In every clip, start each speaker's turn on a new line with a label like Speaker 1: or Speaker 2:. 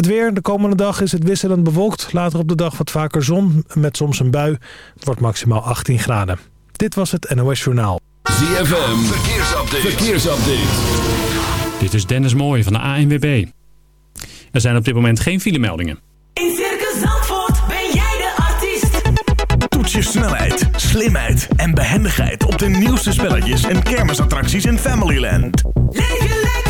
Speaker 1: Het weer. De komende dag is het wisselend bewolkt. Later op de dag wat vaker zon met soms een bui. Het wordt maximaal 18 graden. Dit was het NOS Journaal.
Speaker 2: ZFM. Verkeersupdate. Verkeersupdate.
Speaker 3: Dit is Dennis Mooij van de ANWB. Er zijn op dit moment geen filemeldingen.
Speaker 4: In Circus Zandvoort ben jij de artiest.
Speaker 5: Toets je snelheid, slimheid en behendigheid op de nieuwste spelletjes en kermisattracties in Familyland.
Speaker 4: Leef je lekker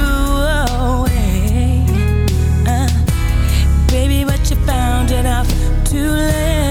Speaker 6: found enough to live.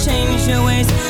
Speaker 6: change your ways.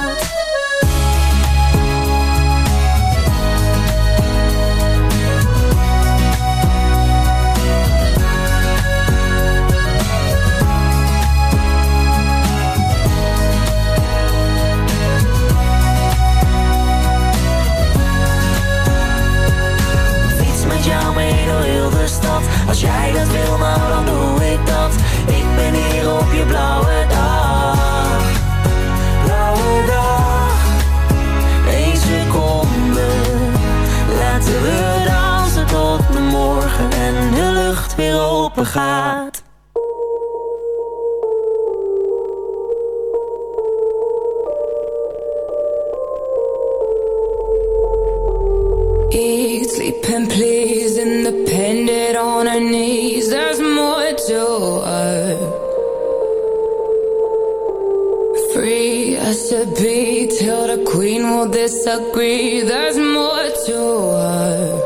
Speaker 7: Als jij dat wil, nou dan doe ik dat. Ik ben hier op je blauwe dag. Blauwe dag. Eén seconde. Laten we dansen tot de morgen en de lucht weer open gaat.
Speaker 8: Eat, sleep, and her knees. There's more to us. Free as to be till the queen will disagree. There's more to her.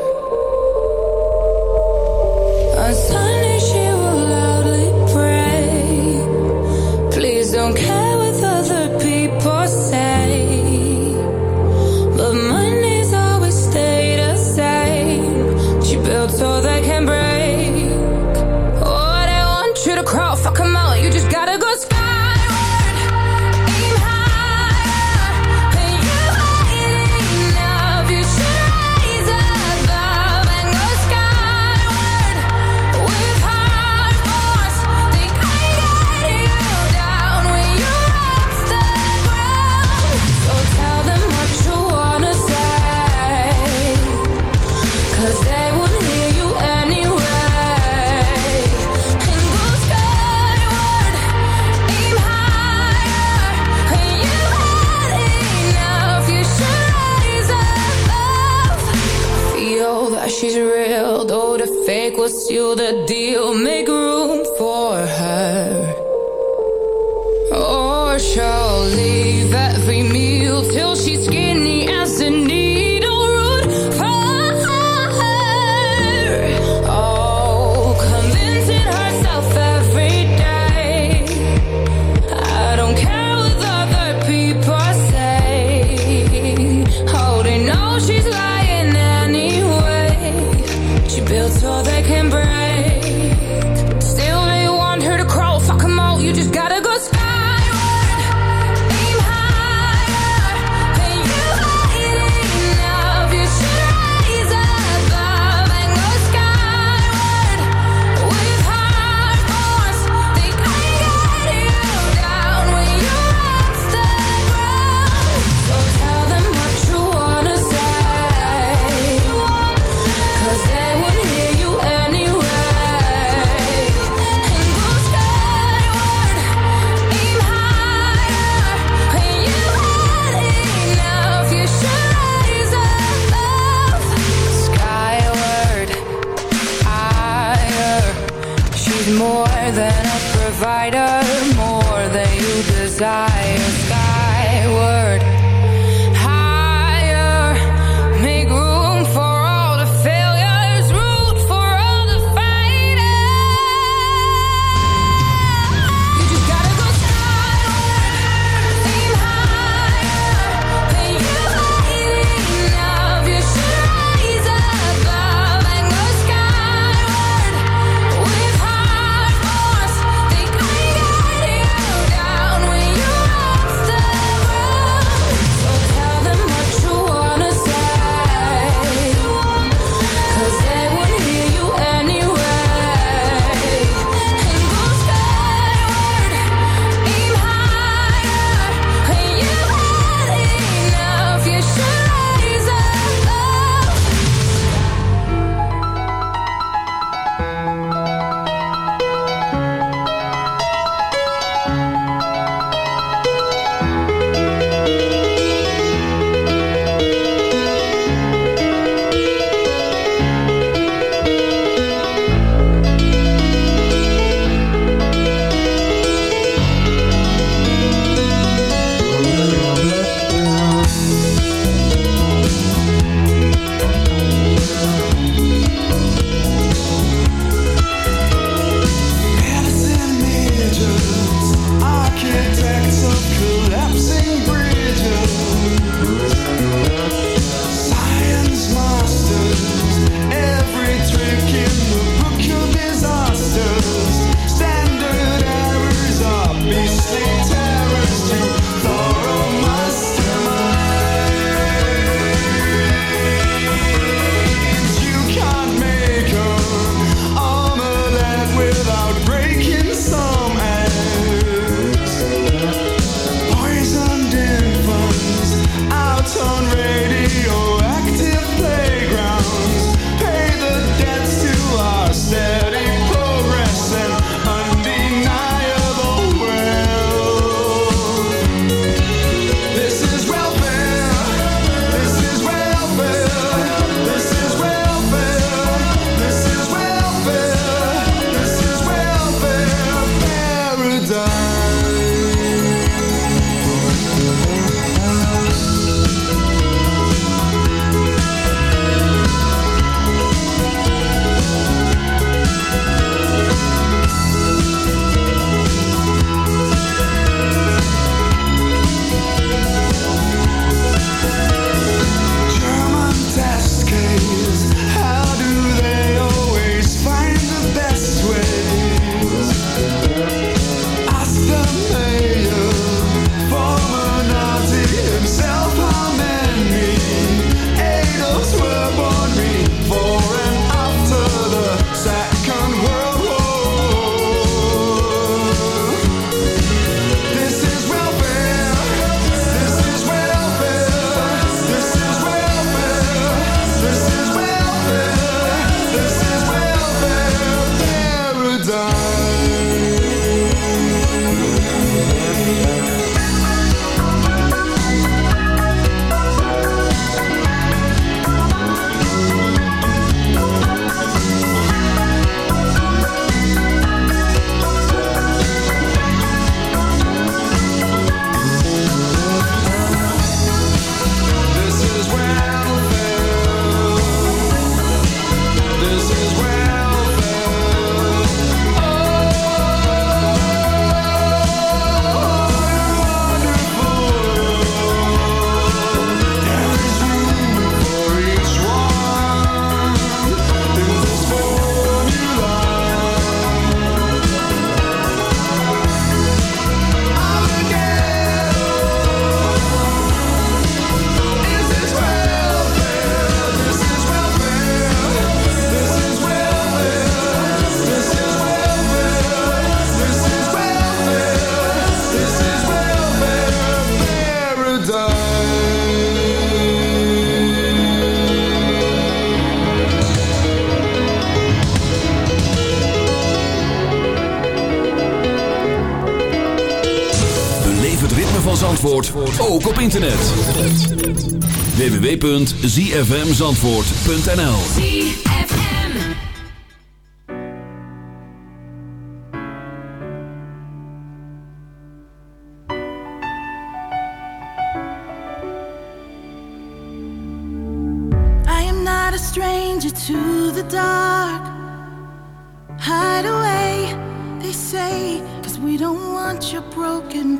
Speaker 2: Internet. www.zfmzandvoort.nl
Speaker 9: I am not a stranger to the dark. Hide away, they say, cause we don't want your broken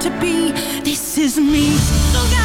Speaker 9: to be. This is me.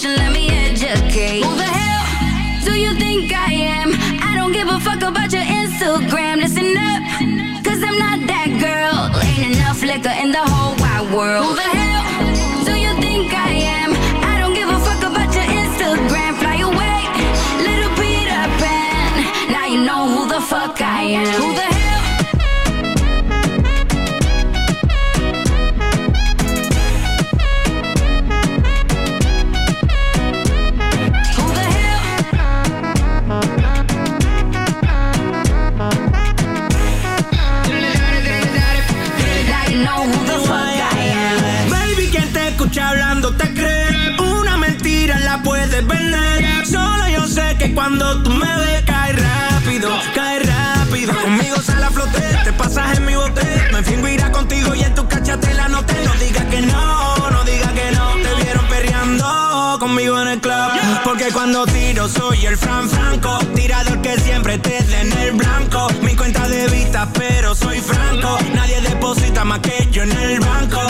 Speaker 9: Cause
Speaker 10: you let
Speaker 11: el Fran Franco, tirador que siempre te da en el blanco. Mi cuenta de vista, pero soy franco. Nadie deposita más que yo en el banco.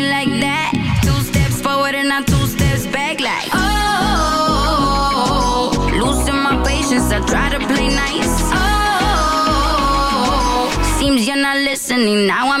Speaker 10: now I'm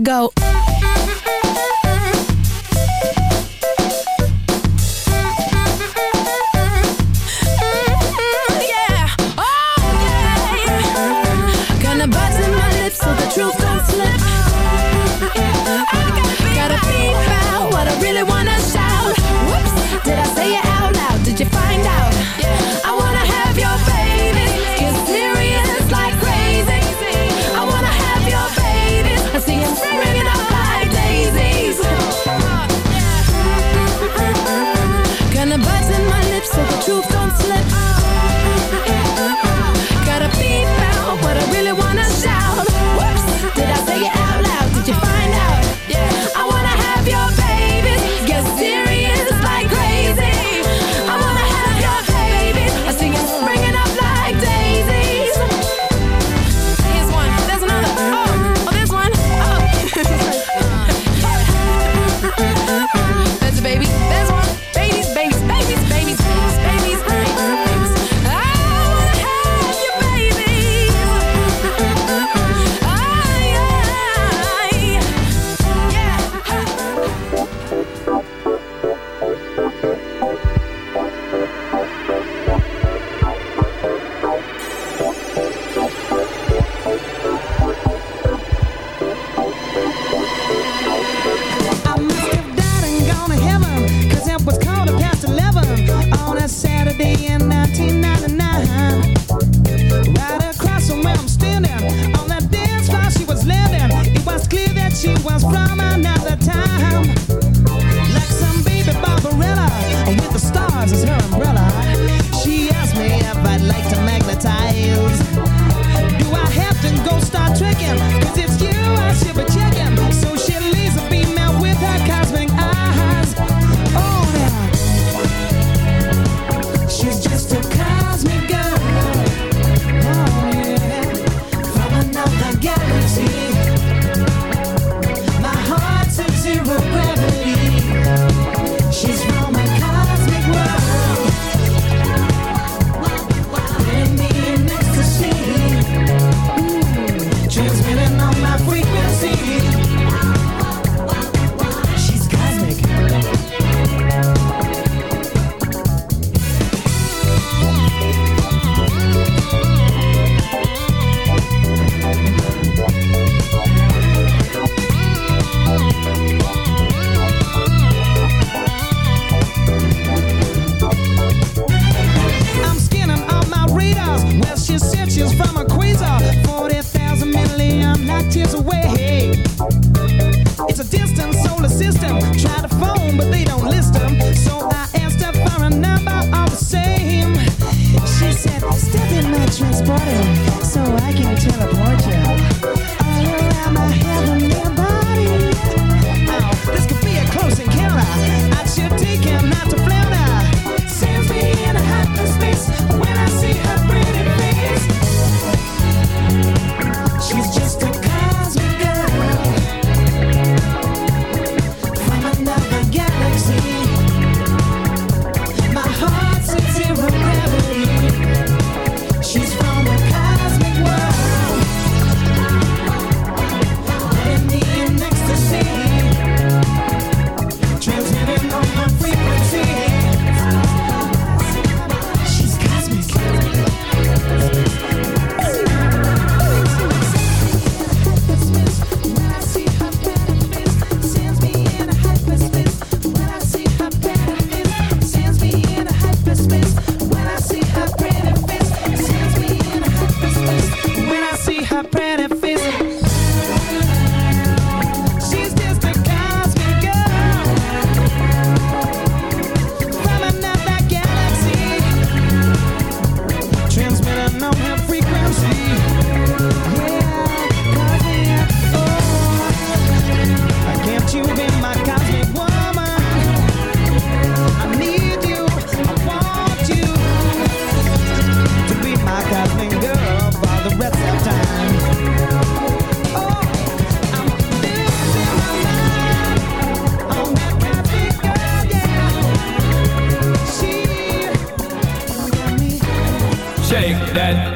Speaker 8: Go.
Speaker 11: Try to phone, but they don't list them.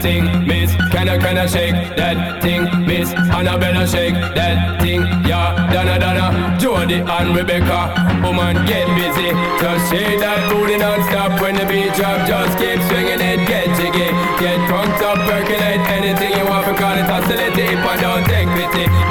Speaker 12: Thing, miss. Can I, can I shake that thing, miss? Annabella shake that thing, yeah. Donna, Donna, Jody and Rebecca. Woman, get busy. Just shake that booty non-stop when the beat drop. Just keep swinging it, get jiggy. Get drunk up, percolate anything you want. Call it oscillate, but don't take pity.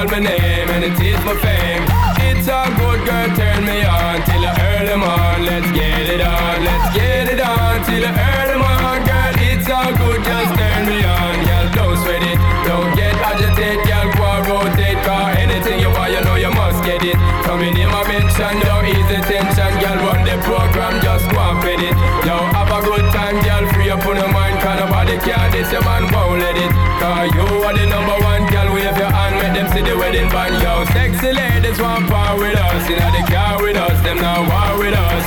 Speaker 12: Call my name and it is my fame. It's a good girl, turn me on Till I earn them on Let's get it on, let's get it on Till I earn them on Girl, it's all good, just turn me on. Girl, don't sweat it, don't get agitated. Girl, go and rotate Cause anything you want, you know you must get it. Coming in my mention, don't ease the tension. Girl, run the program, just go and fit it. Yo, have a good time, girl, free up on your mind Cause nobody care, this your man won't let it. Cause you band Yo, sexy ladies want part with us. Inna the car with us, them not war with us.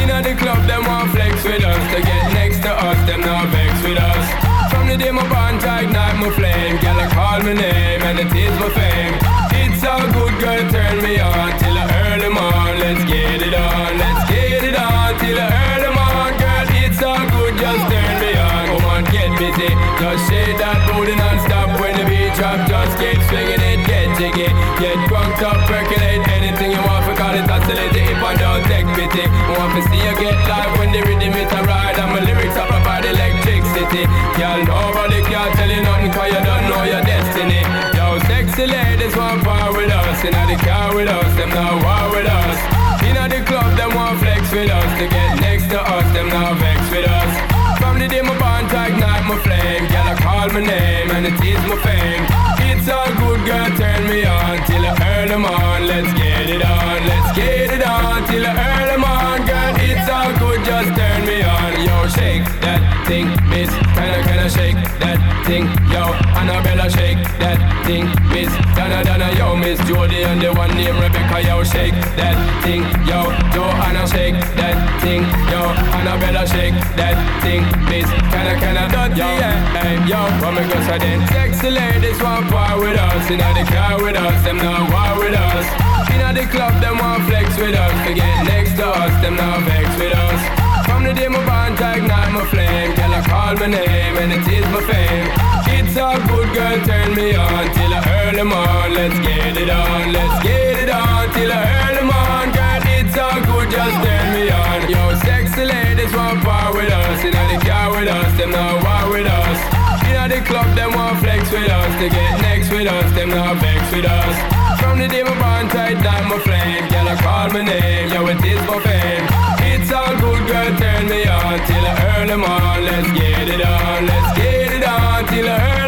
Speaker 12: Inna the club, them want flex with us. To get next to us, them not vex with us. From the day my bond ignite my flame. Girl, I call my name and it is my fame. It's a good girl, turn me on Till I earn them on, let's get it on Let's get it on, till I earn them on. Girl, it's all good, just turn me on. Come on, get busy, just shake that booty non-stop When the beat drop, just keep swinging it, jiggy Get drunk up, percolate anything you want For call it oscillate, if I don't take pity Want to see you get live when the rhythm it a ride. And my lyrics up about electricity. Girl, nobody can tell you nothing Cause you don't know your destiny. Yo, sexy ladies want part with us. Inna the car with us, them not war with us. Inna the club, them want flex with us. To get next to us, them not vex with us. From the day my bond to ignite my flame. Girl, I call my name and it is my fame come on. That thing. Yo, Annabella, shake that thing, miss Donna, Donna, yo, miss Jody And the one named Rebecca, yo, shake that thing. Yo, Joanna, shake that thing. Yo, Annabella, shake that thing, miss kinda dirty, yeah, hey, yo Come and go, so then Sexy ladies want part with us. Inna the car with us, them not war with us. Inna the club, them want flex with us. To get next to us, them not vex with us From the day my bond to ignite my flame. Girl, I call my name and it is my fame. It's all good, girl, turn me on Till I earn them on, let's get it on Let's get it on, till I earn them on Girl, it's all good, just turn me on. Yo, sexy ladies want part with us. Inna the car with us, them not war with us. Inna the club, them want flex with us. To get next with us, them not vex with us. From the day my bond tight like my flame. Girl, I call my name, yo, it is my fame Good, girl, turn me on Till them on, let's get it on Let's get it on, till I earn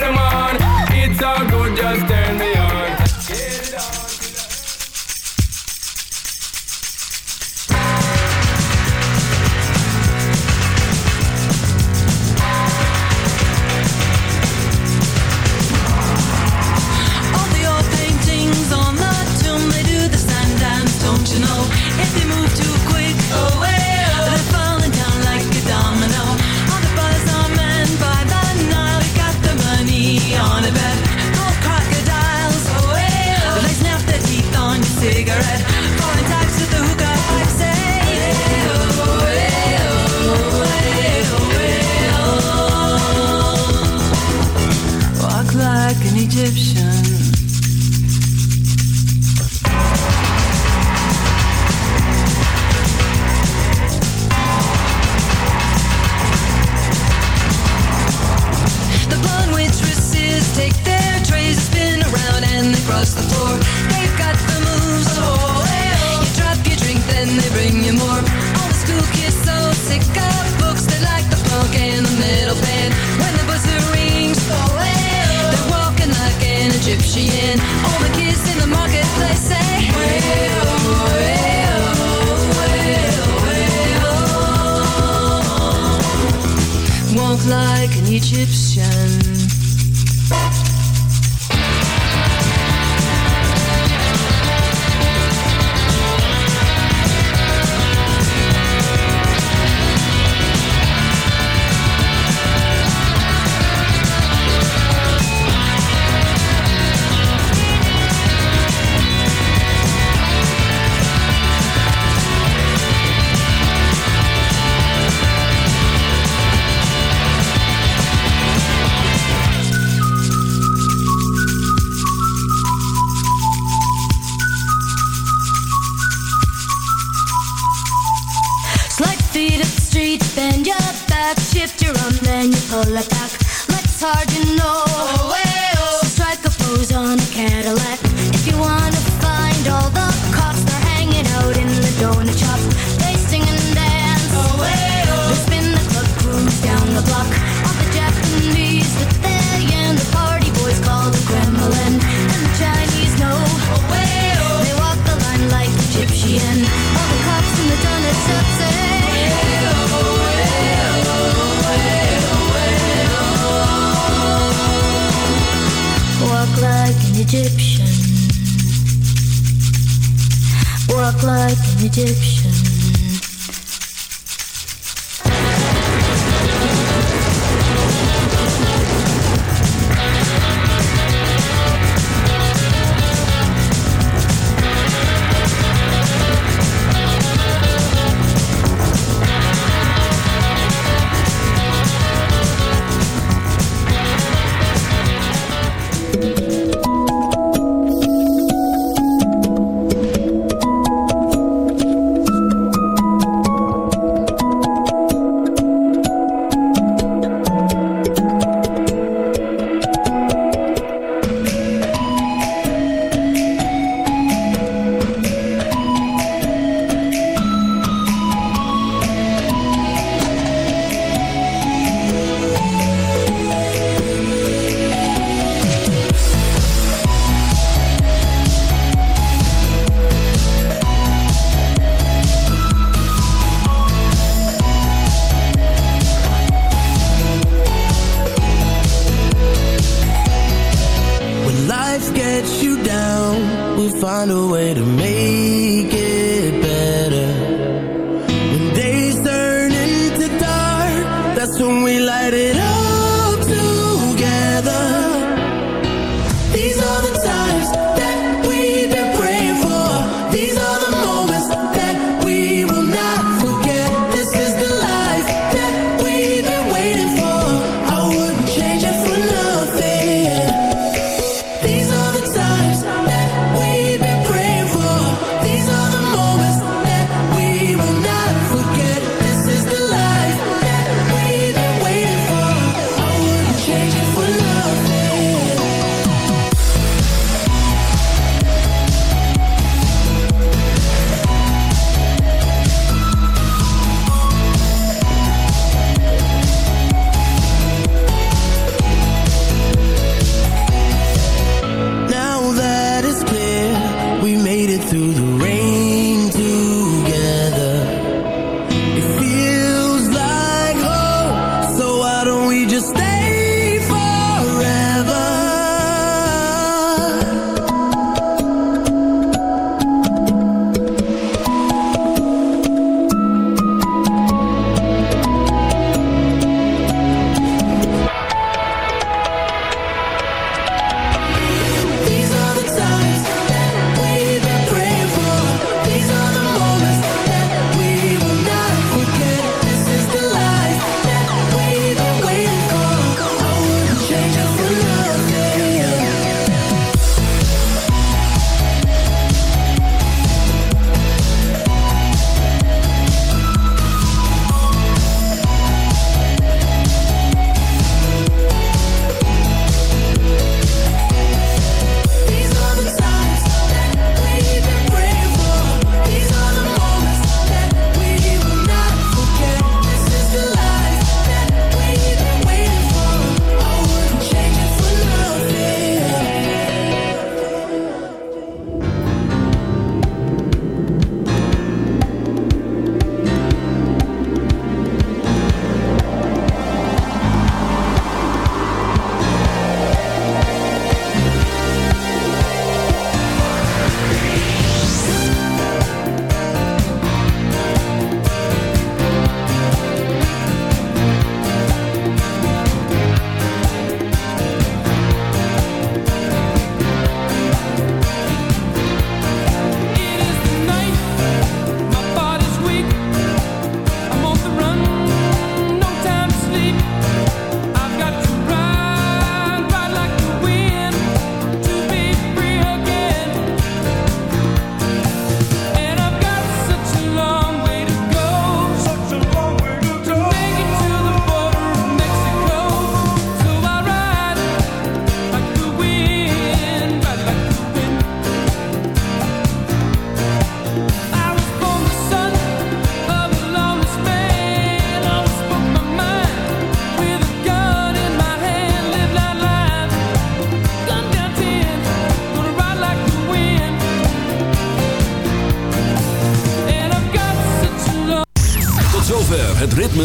Speaker 2: dipshit.